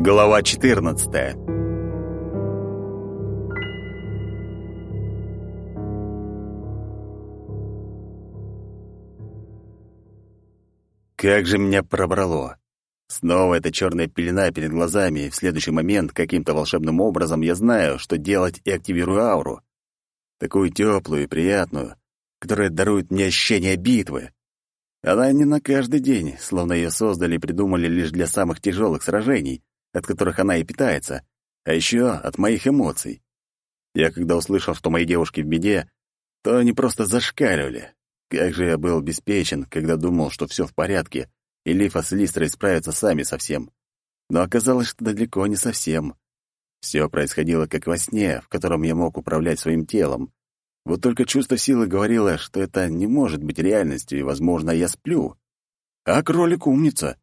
Глава 14. Как же меня пробрало. Снова эта черная пелена перед глазами, и в следующий момент каким-то волшебным образом я знаю, что делать и активирую ауру. Такую теплую и приятную, которая дарует мне ощущение битвы. Она не на каждый день, словно ее создали и придумали лишь для самых тяжелых сражений, от которых она и питается, а еще от моих эмоций. Я, когда услышал, что мои девушки в беде, то они просто зашкаливали. Как же я был обеспечен, когда думал, что все в порядке, и Лифа с Листрой справятся сами со всем. Но оказалось, что далеко не совсем. Все происходило как во сне, в котором я мог управлять своим телом. Вот только чувство силы говорило, что это не может быть реальностью, и, возможно, я сплю. А кролик умница.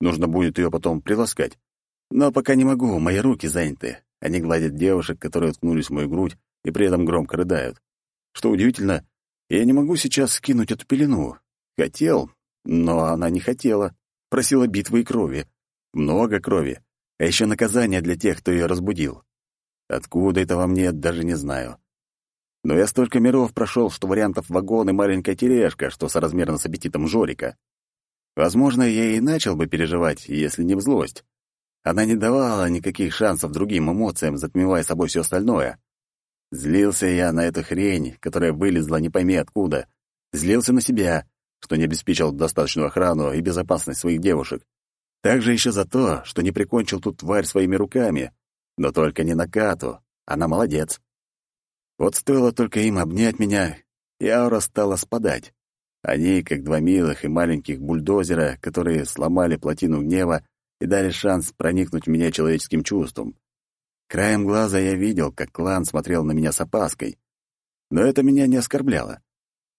Нужно будет ее потом приласкать. Но пока не могу, мои руки заняты. Они гладят девушек, которые уткнулись в мою грудь и при этом громко рыдают. Что удивительно, я не могу сейчас скинуть эту пелену. Хотел, но она не хотела. Просила битвы и крови. Много крови. А еще наказание для тех, кто ее разбудил. Откуда это во мне, даже не знаю. Но я столько миров прошел, что вариантов вагон и маленькая тележка, что соразмерно с аппетитом Жорика. Возможно, я и начал бы переживать, если не в злость. Она не давала никаких шансов другим эмоциям, затмевая собой все остальное. Злился я на эту хрень, которая вылезла не пойми откуда. Злился на себя, что не обеспечил достаточную охрану и безопасность своих девушек. Также еще за то, что не прикончил тут тварь своими руками. Но только не на Кату. Она молодец. Вот стоило только им обнять меня, и аура стала спадать. Они, как два милых и маленьких бульдозера, которые сломали плотину гнева, и дали шанс проникнуть в меня человеческим чувством. Краем глаза я видел, как клан смотрел на меня с опаской. Но это меня не оскорбляло.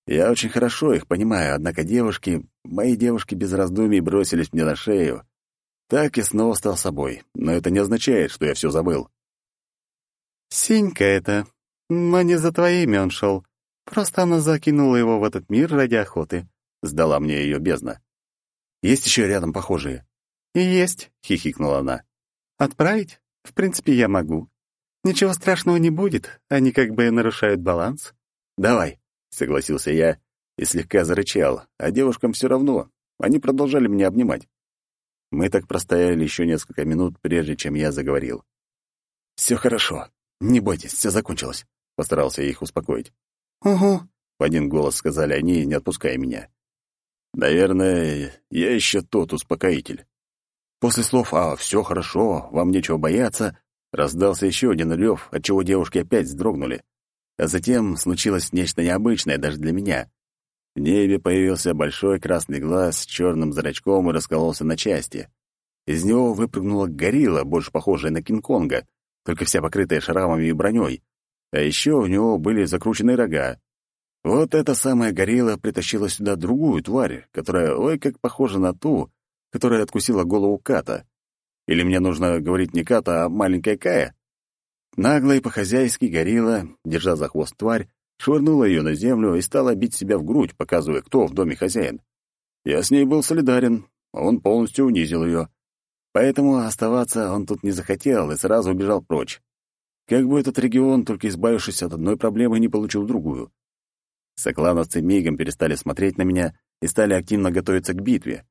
Я очень хорошо их понимаю, однако девушки, мои девушки без раздумий бросились мне на шею. Так и снова стал собой, но это не означает, что я все забыл. «Синька это, но не за твоими он шел. Просто она закинула его в этот мир ради охоты», — сдала мне ее бездна. «Есть еще рядом похожие?» «И есть», — хихикнула она. «Отправить? В принципе, я могу. Ничего страшного не будет, они как бы нарушают баланс». «Давай», — согласился я и слегка зарычал, а девушкам все равно. Они продолжали меня обнимать. Мы так простояли еще несколько минут, прежде чем я заговорил. «Все хорошо. Не бойтесь, все закончилось», — постарался я их успокоить. «Угу», — в один голос сказали они, не отпуская меня. «Наверное, я еще тот успокоитель». После слов «А, все хорошо, вам нечего бояться», раздался еще один рев, отчего девушки опять вздрогнули. А затем случилось нечто необычное даже для меня. В небе появился большой красный глаз с черным зрачком и раскололся на части. Из него выпрыгнула горилла, больше похожая на Кинг-Конга, только вся покрытая шрамами и броней. А еще у него были закрученные рога. Вот эта самая горилла притащила сюда другую тварь, которая, ой, как похожа на ту, которая откусила голову Ката. Или мне нужно говорить не Ката, а маленькая Кая? Нагло и по-хозяйски горилла, держа за хвост тварь, швырнула ее на землю и стала бить себя в грудь, показывая, кто в доме хозяин. Я с ней был солидарен, а он полностью унизил ее. Поэтому оставаться он тут не захотел и сразу убежал прочь. Как бы этот регион, только избавившись от одной проблемы, не получил другую. Соклановцы мигом перестали смотреть на меня и стали активно готовиться к битве.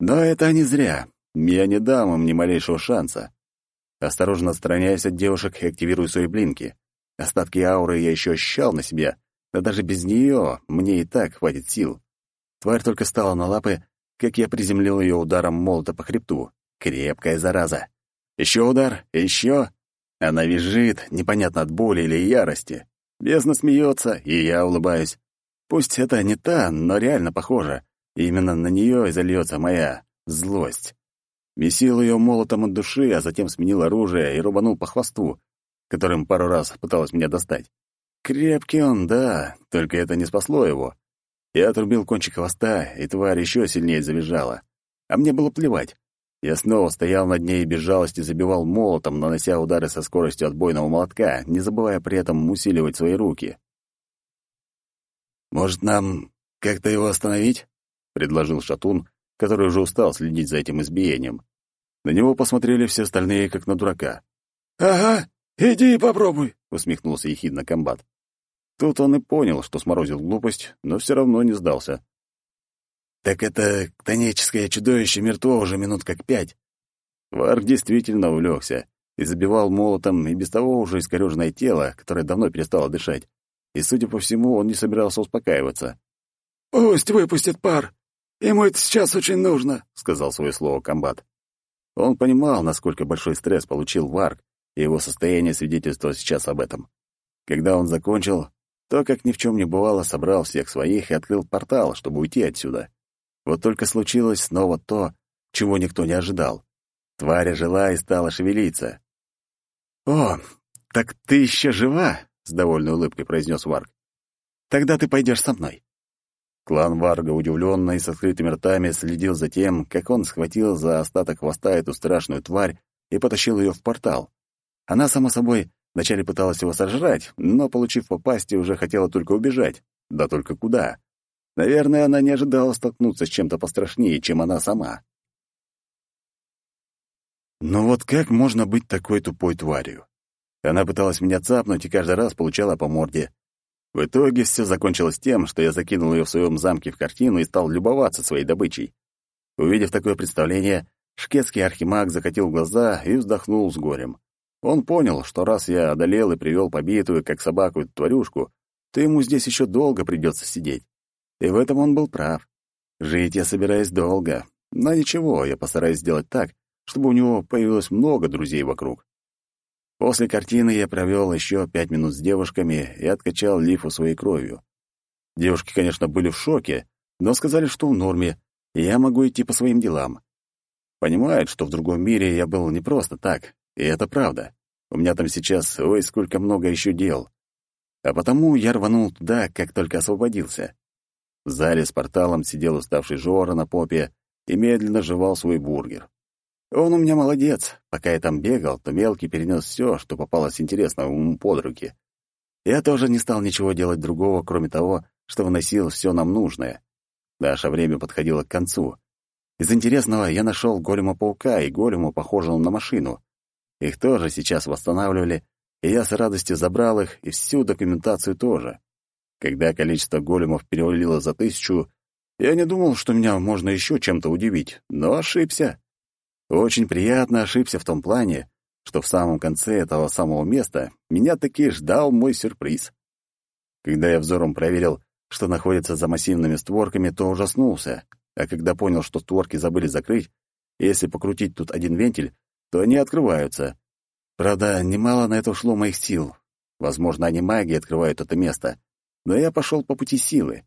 Но это не зря. Я не дам им ни малейшего шанса. Осторожно отстраняясь от девушек и активирую свои блинки. Остатки ауры я еще ощущал на себе, но даже без нее мне и так хватит сил. Тварь только стала на лапы, как я приземлил ее ударом молота по хребту. Крепкая зараза. Еще удар, еще. Она визжит, непонятно от боли или ярости. Бездна смеется, и я улыбаюсь. Пусть это не та, но реально похоже. И именно на нее и зальется моя злость. Месил ее молотом от души, а затем сменил оружие и рубанул по хвосту, которым пару раз пыталась меня достать. Крепкий он, да, только это не спасло его. Я отрубил кончик хвоста, и тварь еще сильнее завизжала. А мне было плевать. Я снова стоял над ней и без жалости забивал молотом, нанося удары со скоростью отбойного молотка, не забывая при этом усиливать свои руки. «Может, нам как-то его остановить?» — предложил Шатун, который уже устал следить за этим избиением. На него посмотрели все остальные, как на дурака. «Ага, иди и попробуй», — усмехнулся ехидно комбат. Тут он и понял, что сморозил глупость, но все равно не сдался. «Так это тоническое чудовище мертво уже минут как пять». Варк действительно увлекся и забивал молотом и без того уже искорёженное тело, которое давно перестало дышать. И, судя по всему, он не собирался успокаиваться. «Пусть выпустит пар. Ему это сейчас очень нужно», — сказал свое слово комбат. Он понимал, насколько большой стресс получил Варк, и его состояние свидетельствовало сейчас об этом. Когда он закончил, то, как ни в чем не бывало, собрал всех своих и открыл портал, чтобы уйти отсюда. Вот только случилось снова то, чего никто не ожидал. Тварь жила и стала шевелиться. «О, так ты еще жива?» — с довольной улыбкой произнес Варг. «Тогда ты пойдешь со мной». Клан Варга, удивленно и с открытыми ртами, следил за тем, как он схватил за остаток хвоста эту страшную тварь и потащил ее в портал. Она, само собой, вначале пыталась его сожрать, но, получив попасть, уже хотела только убежать. Да только куда? Наверное, она не ожидала столкнуться с чем-то пострашнее, чем она сама. Но вот как можно быть такой тупой тварью? Она пыталась меня цапнуть и каждый раз получала по морде. В итоге все закончилось тем, что я закинул ее в своем замке в картину и стал любоваться своей добычей. Увидев такое представление, шкетский архимаг закатил глаза и вздохнул с горем. Он понял, что раз я одолел и привел побитую, как собаку, эту тварюшку, то ему здесь еще долго придется сидеть. И в этом он был прав. Жить я собираюсь долго, но ничего, я постараюсь сделать так, чтобы у него появилось много друзей вокруг. После картины я провел еще пять минут с девушками и откачал лифу своей кровью. Девушки, конечно, были в шоке, но сказали, что в норме, и я могу идти по своим делам. Понимают, что в другом мире я был не просто так, и это правда. У меня там сейчас, ой, сколько много еще дел. А потому я рванул туда, как только освободился. В зале с порталом сидел уставший Жора на попе и медленно жевал свой бургер. Он у меня молодец. Пока я там бегал, то мелкий перенес все, что попалось интересного ему под руки. Я тоже не стал ничего делать другого, кроме того, что выносил все нам нужное. Наше время подходило к концу. Из интересного я нашел голема-паука и голема, похожего на машину. Их тоже сейчас восстанавливали, и я с радостью забрал их и всю документацию тоже. Когда количество големов перевалило за тысячу, я не думал, что меня можно еще чем-то удивить, но ошибся. Очень приятно ошибся в том плане, что в самом конце этого самого места меня таки ждал мой сюрприз. Когда я взором проверил, что находится за массивными створками, то ужаснулся, а когда понял, что створки забыли закрыть, если покрутить тут один вентиль, то они открываются. Правда, немало на это ушло моих сил. Возможно, они магией открывают это место, но я пошел по пути силы.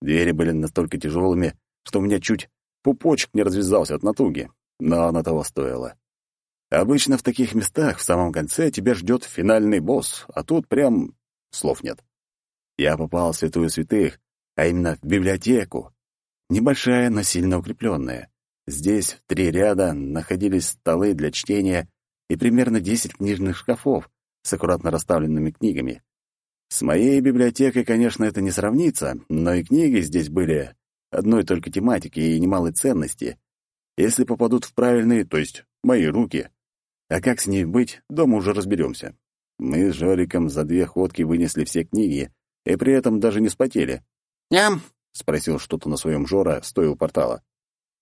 Двери были настолько тяжелыми, что у меня чуть пупочек не развязался от натуги но оно того стоило. Обычно в таких местах в самом конце тебя ждет финальный босс, а тут прям слов нет. Я попал в святую святых, а именно в библиотеку. Небольшая, но сильно укрепленная. Здесь в три ряда находились столы для чтения и примерно десять книжных шкафов с аккуратно расставленными книгами. С моей библиотекой, конечно, это не сравнится, но и книги здесь были одной только тематики и немалой ценности, если попадут в правильные, то есть мои руки. А как с ней быть, дома уже разберемся. Мы с Жориком за две ходки вынесли все книги, и при этом даже не спотели. «Ням!» — спросил что-то на своем Жора, стоя у портала.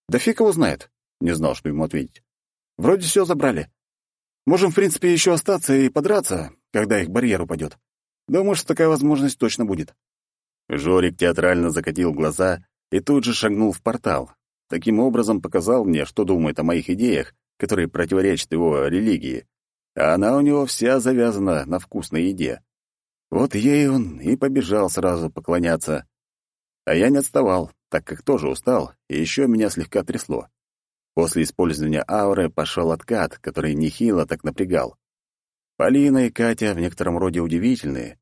«Да фиг его знает!» — не знал, что ему ответить. «Вроде все забрали. Можем, в принципе, еще остаться и подраться, когда их барьер упадет. Думаю, что такая возможность точно будет». Жорик театрально закатил глаза и тут же шагнул в портал, Таким образом показал мне, что думает о моих идеях, которые противоречат его религии. А она у него вся завязана на вкусной еде. Вот ей он и побежал сразу поклоняться. А я не отставал, так как тоже устал, и еще меня слегка трясло. После использования ауры пошел откат, который нехило так напрягал. Полина и Катя в некотором роде удивительные.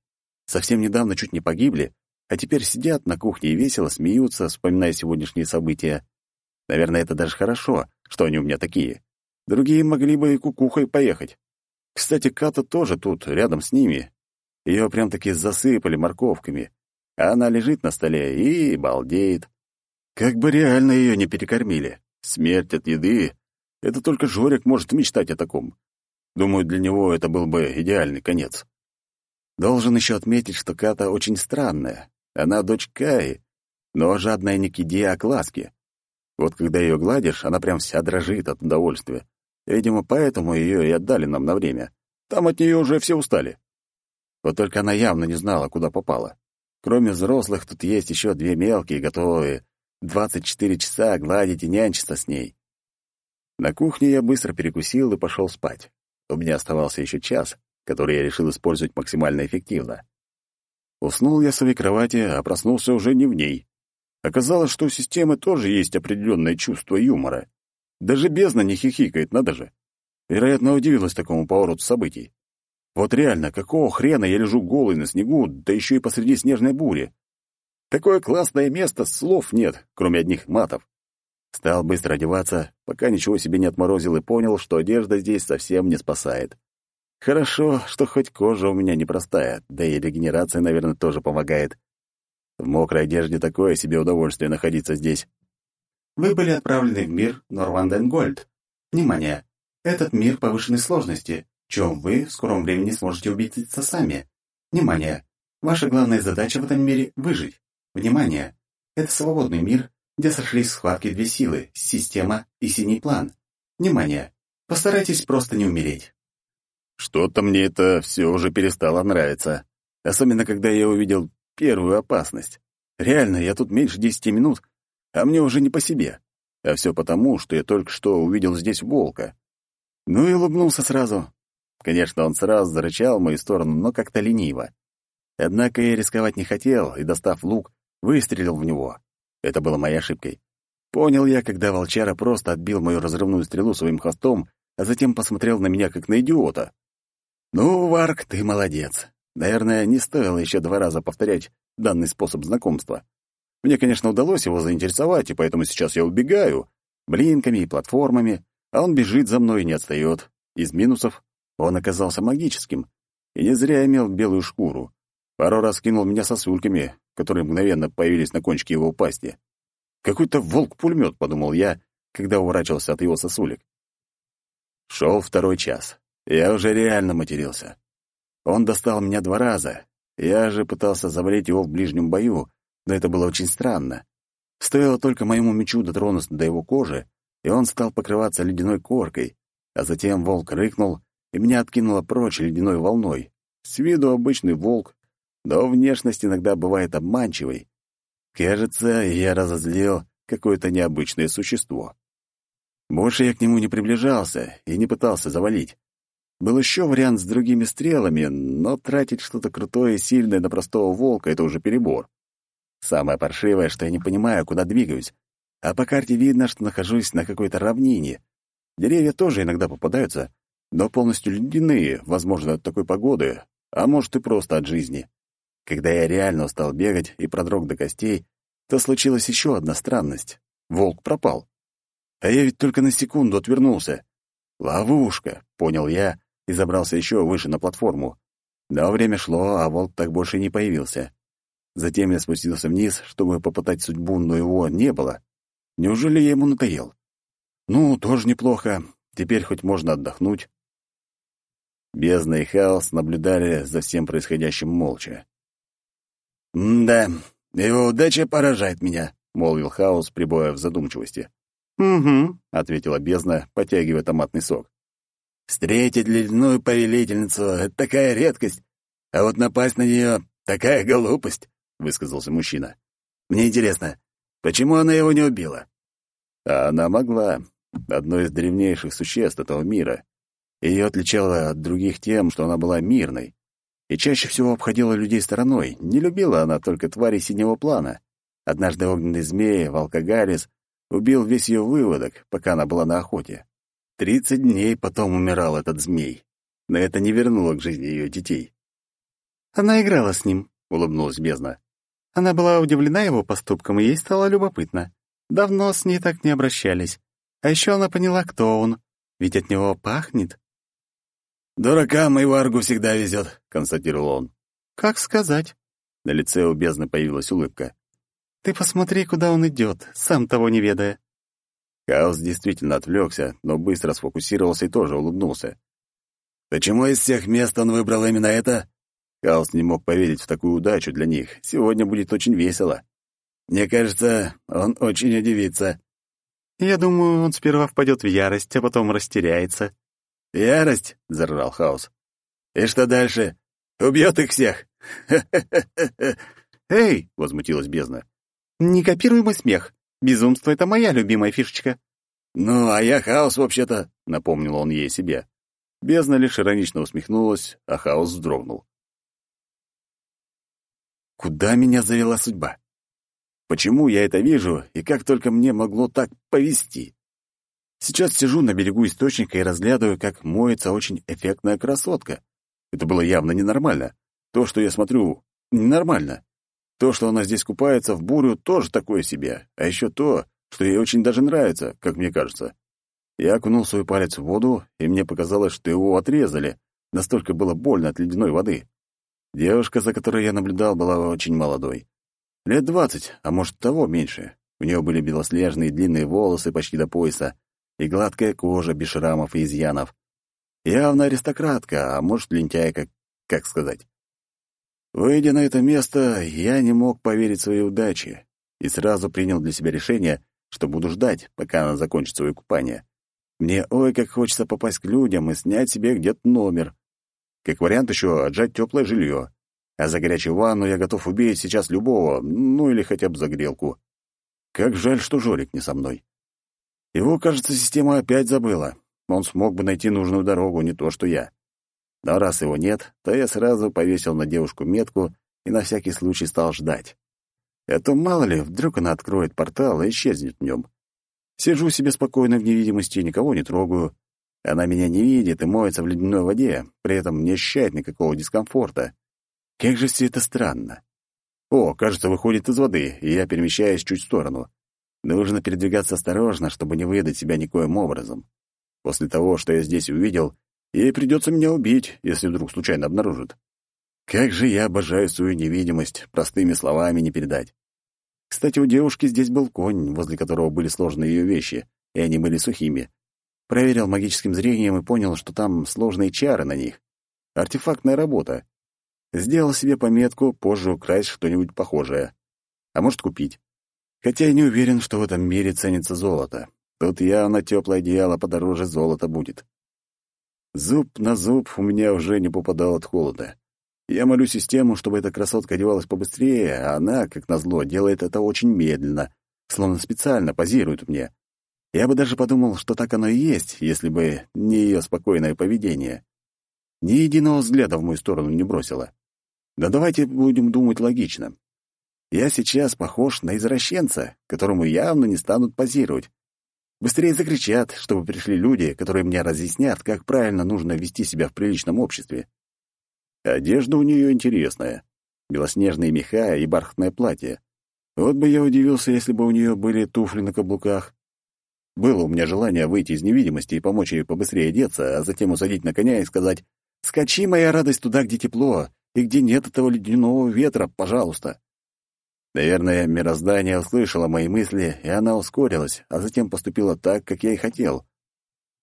Совсем недавно чуть не погибли, а теперь сидят на кухне и весело смеются, вспоминая сегодняшние события. Наверное, это даже хорошо, что они у меня такие. Другие могли бы и кукухой поехать. Кстати, Ката тоже тут, рядом с ними. Ее прям-таки засыпали морковками. А она лежит на столе и балдеет. Как бы реально ее не перекормили. Смерть от еды Это только Жорик может мечтать о таком. Думаю, для него это был бы идеальный конец. Должен еще отметить, что Ката очень странная. Она дочь Каи, но жадная не к еде, а к ласке. Вот когда ее гладишь, она прям вся дрожит от удовольствия. Видимо, поэтому ее и отдали нам на время. Там от нее уже все устали. Вот только она явно не знала, куда попала. Кроме взрослых, тут есть еще две мелкие, готовые 24 часа гладить и нянчиться с ней. На кухне я быстро перекусил и пошел спать. У меня оставался еще час, который я решил использовать максимально эффективно. Уснул я в своей кровати, а проснулся уже не в ней. Оказалось, что у системы тоже есть определенное чувство юмора. Даже бездна не хихикает, надо же. Вероятно, удивилась такому повороту событий. Вот реально, какого хрена я лежу голый на снегу, да еще и посреди снежной бури? Такое классное место, слов нет, кроме одних матов. Стал быстро одеваться, пока ничего себе не отморозил и понял, что одежда здесь совсем не спасает. Хорошо, что хоть кожа у меня непростая, да и регенерация, наверное, тоже помогает. В мокрой одежде такое себе удовольствие находиться здесь. Вы были отправлены в мир Норванденгольд. Внимание! Этот мир повышенной сложности чем вы в скором времени сможете убедиться сами. Внимание! Ваша главная задача в этом мире — выжить. Внимание! Это свободный мир, где сошлись в схватке две силы — система и синий план. Внимание! Постарайтесь просто не умереть. Что-то мне это все уже перестало нравиться. Особенно, когда я увидел первую опасность. Реально, я тут меньше десяти минут, а мне уже не по себе. А все потому, что я только что увидел здесь волка. Ну и улыбнулся сразу. Конечно, он сразу зарычал в мою сторону, но как-то лениво. Однако я рисковать не хотел, и, достав лук, выстрелил в него. Это было моей ошибкой. Понял я, когда волчара просто отбил мою разрывную стрелу своим хвостом, а затем посмотрел на меня, как на идиота. «Ну, Варк, ты молодец. Наверное, не стоило еще два раза повторять данный способ знакомства. Мне, конечно, удалось его заинтересовать, и поэтому сейчас я убегаю, блинками и платформами, а он бежит за мной и не отстает. Из минусов он оказался магическим и не зря имел белую шкуру. Пару раз кинул меня сосульками, которые мгновенно появились на кончике его пасти. Какой-то волк-пулемет, подумал я, когда уворачивался от его сосулек. Шел второй час. Я уже реально матерился. Он достал меня два раза. Я же пытался завалить его в ближнем бою, но это было очень странно. Стоило только моему мечу дотронуться до его кожи, и он стал покрываться ледяной коркой, а затем волк рыкнул и меня откинуло прочь ледяной волной. С виду обычный волк, но внешность иногда бывает обманчивой. Кажется, я разозлил какое-то необычное существо. Больше я к нему не приближался и не пытался завалить. Был еще вариант с другими стрелами, но тратить что-то крутое и сильное на простого волка — это уже перебор. Самое паршивое, что я не понимаю, куда двигаюсь. А по карте видно, что нахожусь на какой-то равнине. Деревья тоже иногда попадаются, но полностью ледяные, возможно, от такой погоды, а может и просто от жизни. Когда я реально устал бегать и продрог до костей, то случилась еще одна странность. Волк пропал. А я ведь только на секунду отвернулся. «Ловушка», — понял я и забрался еще выше на платформу. Но время шло, а волк так больше не появился. Затем я спустился вниз, чтобы попытать судьбу, но его не было. Неужели я ему надоел? Ну, тоже неплохо. Теперь хоть можно отдохнуть. Бездна и Хаос наблюдали за всем происходящим молча. «Да, его удача поражает меня», — молвил Хаос, пребывая в задумчивости. «Угу», — ответила бездна, потягивая томатный сок. «Встретить ледяную повелительницу — это такая редкость, а вот напасть на нее — такая глупость», — высказался мужчина. «Мне интересно, почему она его не убила?» А она могла. Одно из древнейших существ этого мира. Ее отличало от других тем, что она была мирной. И чаще всего обходила людей стороной. Не любила она только твари синего плана. Однажды огненный змей, волкогарис, убил весь ее выводок, пока она была на охоте. Тридцать дней потом умирал этот змей. Но это не вернуло к жизни ее детей. Она играла с ним, — улыбнулась бездна. Она была удивлена его поступком, и ей стало любопытно. Давно с ней так не обращались. А еще она поняла, кто он. Ведь от него пахнет. «Дуракам и варгу всегда везет», — констатировал он. «Как сказать?» На лице у бездны появилась улыбка. «Ты посмотри, куда он идет, сам того не ведая». Хаос действительно отвлекся, но быстро сфокусировался и тоже улыбнулся. «Почему из всех мест он выбрал именно это?» Хаос не мог поверить в такую удачу для них. Сегодня будет очень весело. Мне кажется, он очень удивится. Я думаю, он сперва впадет в ярость, а потом растеряется. «Ярость?» — заржал Хаос. «И что дальше? Убьет их всех!» «Эй!» — возмутилась бездна. «Не копируй мой смех. Безумство — это моя любимая фишечка». «Ну, а я Хаос, вообще-то», — напомнил он ей себе. Бездна лишь иронично усмехнулась, а Хаос вздрогнул. «Куда меня завела судьба? Почему я это вижу, и как только мне могло так повести? Сейчас сижу на берегу источника и разглядываю, как моется очень эффектная красотка. Это было явно ненормально. То, что я смотрю, ненормально. То, что она здесь купается в бурю, тоже такое себе. А еще то, что ей очень даже нравится, как мне кажется. Я окунул свой палец в воду, и мне показалось, что его отрезали. Настолько было больно от ледяной воды. Девушка, за которой я наблюдал, была очень молодой. Лет двадцать, а может, того меньше. У нее были белоснежные длинные волосы почти до пояса и гладкая кожа без шрамов и изъянов. Явно аристократка, а может, лентяйка, как сказать. Выйдя на это место, я не мог поверить своей удаче и сразу принял для себя решение, что буду ждать, пока она закончит свое купание. Мне ой, как хочется попасть к людям и снять себе где-то номер. Как вариант еще отжать теплое жилье. А за горячую ванну я готов убить сейчас любого, ну или хотя бы за грелку. Как жаль, что Жорик не со мной. Его, кажется, система опять забыла. Он смог бы найти нужную дорогу, не то что я. Но раз его нет, то я сразу повесил на девушку метку и на всякий случай стал ждать. А то, мало ли, вдруг она откроет портал и исчезнет в нем. Сижу себе спокойно в невидимости, никого не трогаю. Она меня не видит и моется в ледяной воде, при этом не ощущает никакого дискомфорта. Как же все это странно. О, кажется, выходит из воды, и я перемещаюсь чуть в сторону. Нужно передвигаться осторожно, чтобы не выдать себя никоим образом. После того, что я здесь увидел, ей придется меня убить, если вдруг случайно обнаружит. Как же я обожаю свою невидимость, простыми словами не передать. Кстати, у девушки здесь был конь, возле которого были сложены ее вещи, и они были сухими. Проверил магическим зрением и понял, что там сложные чары на них. Артефактная работа. Сделал себе пометку позже украсть что-нибудь похожее. А может, купить. Хотя я не уверен, что в этом мире ценится золото. Тут явно теплое одеяло подороже золота будет. Зуб на зуб у меня уже не попадал от холода. Я молю систему, чтобы эта красотка одевалась побыстрее, а она, как назло, делает это очень медленно, словно специально позирует мне. Я бы даже подумал, что так оно и есть, если бы не ее спокойное поведение. Ни единого взгляда в мою сторону не бросила. Да давайте будем думать логично. Я сейчас похож на извращенца, которому явно не станут позировать. Быстрее закричат, чтобы пришли люди, которые мне разъяснят, как правильно нужно вести себя в приличном обществе. Одежда у нее интересная. Белоснежные меха и бархатное платье. Вот бы я удивился, если бы у нее были туфли на каблуках. Было у меня желание выйти из невидимости и помочь ей побыстрее одеться, а затем усадить на коня и сказать «Скачи, моя радость, туда, где тепло, и где нет этого ледяного ветра, пожалуйста». Наверное, мироздание услышало мои мысли, и она ускорилась, а затем поступила так, как я и хотел.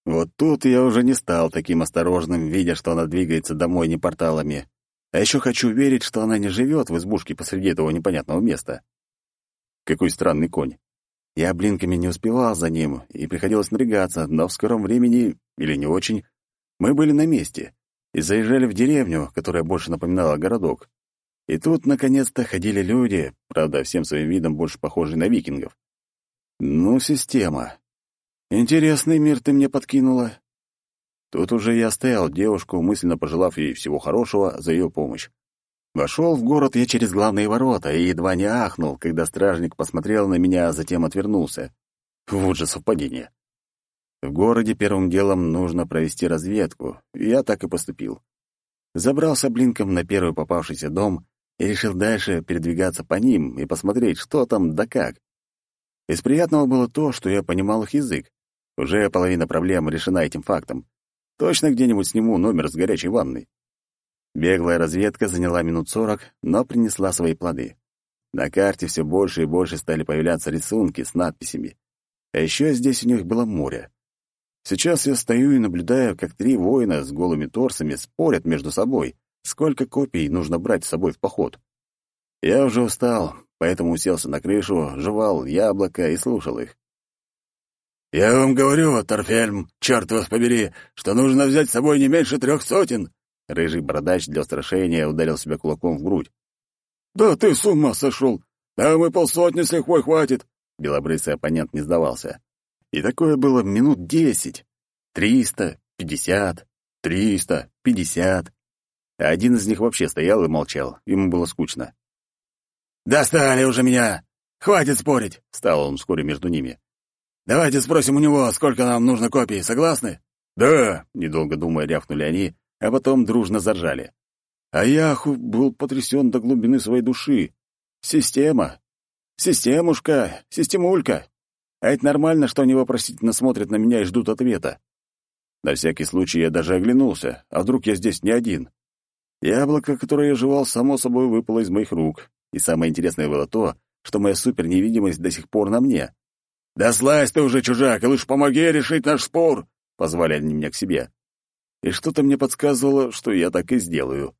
Вот тут я уже не стал таким осторожным, видя, что она двигается домой не порталами. А еще хочу верить, что она не живет в избушке посреди этого непонятного места. Какой странный конь. Я блинками не успевал за ним, и приходилось напрягаться, но в скором времени, или не очень, мы были на месте и заезжали в деревню, которая больше напоминала городок. И тут, наконец-то, ходили люди, правда, всем своим видом больше похожие на викингов. Ну, система. Интересный мир ты мне подкинула. Тут уже я оставил девушку, мысленно пожелав ей всего хорошего за ее помощь. Вошел в город я через главные ворота и едва не ахнул, когда стражник посмотрел на меня, а затем отвернулся. Вот же совпадение. В городе первым делом нужно провести разведку, я так и поступил. Забрался блинком на первый попавшийся дом и решил дальше передвигаться по ним и посмотреть, что там да как. Из приятного было то, что я понимал их язык. Уже половина проблем решена этим фактом. Точно где-нибудь сниму номер с горячей ванной. Беглая разведка заняла минут сорок, но принесла свои плоды. На карте все больше и больше стали появляться рисунки с надписями. А еще здесь у них было море. Сейчас я стою и наблюдаю, как три воина с голыми торсами спорят между собой, сколько копий нужно брать с собой в поход. Я уже устал, поэтому уселся на крышу, жевал яблоко и слушал их. «Я вам говорю, Торфельм, черт вас побери, что нужно взять с собой не меньше трех сотен!» Рыжий бородач для устрашения ударил себя кулаком в грудь. «Да ты с ума сошел! Да мы полсотни с лихвой хватит!» Белобрысый оппонент не сдавался. И такое было минут десять. Триста, пятьдесят, триста, пятьдесят. А один из них вообще стоял и молчал. Ему было скучно. «Достали уже меня! Хватит спорить!» — встал он вскоре между ними. «Давайте спросим у него, сколько нам нужно копий. Согласны?» «Да!» — недолго думая, рявкнули они, а потом дружно заржали. А Яху был потрясен до глубины своей души. Система. Системушка, системулька. А это нормально, что они вопросительно смотрят на меня и ждут ответа. На всякий случай я даже оглянулся, а вдруг я здесь не один. Яблоко, которое я жевал, само собой выпало из моих рук. И самое интересное было то, что моя суперневидимость до сих пор на мне. «Да слазь ты уже, чужак, и лучше помоги решить наш спор!» — позвали они меня к себе. И что-то мне подсказывало, что я так и сделаю.